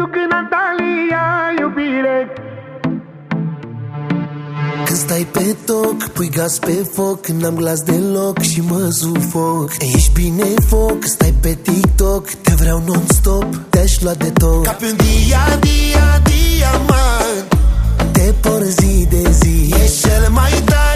duc în Antalya, iubire. Când stai pe toc, pui gaz pe foc N-am glas deloc și mă sufoc. Ești bine foc, stai pe TikTok Te vreau non-stop, te-aș lua de tot. Ca pe un dia, dia, diamant. Te por zi de zi. Ești cel mai tare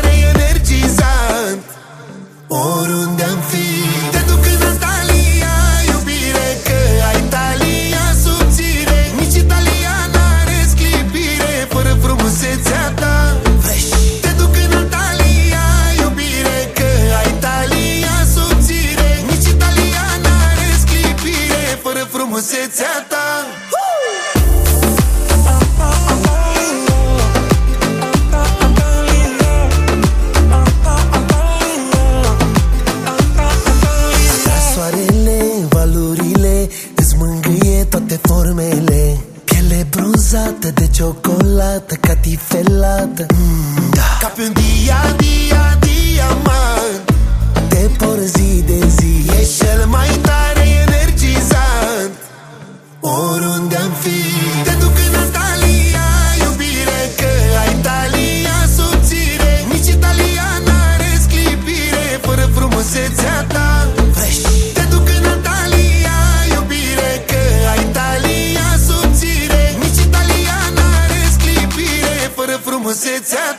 frumusețea ta Ca soarele, valurile Îți mângâie toate formele Piele bronzată de ciocolată Catifelată mm, da. Ca pe un dia, dia, frumusețea ta. Fresh. Te duc în Antalya, iubire Că ai talia subțire. Nici italiana are sclipire Fără frumusețea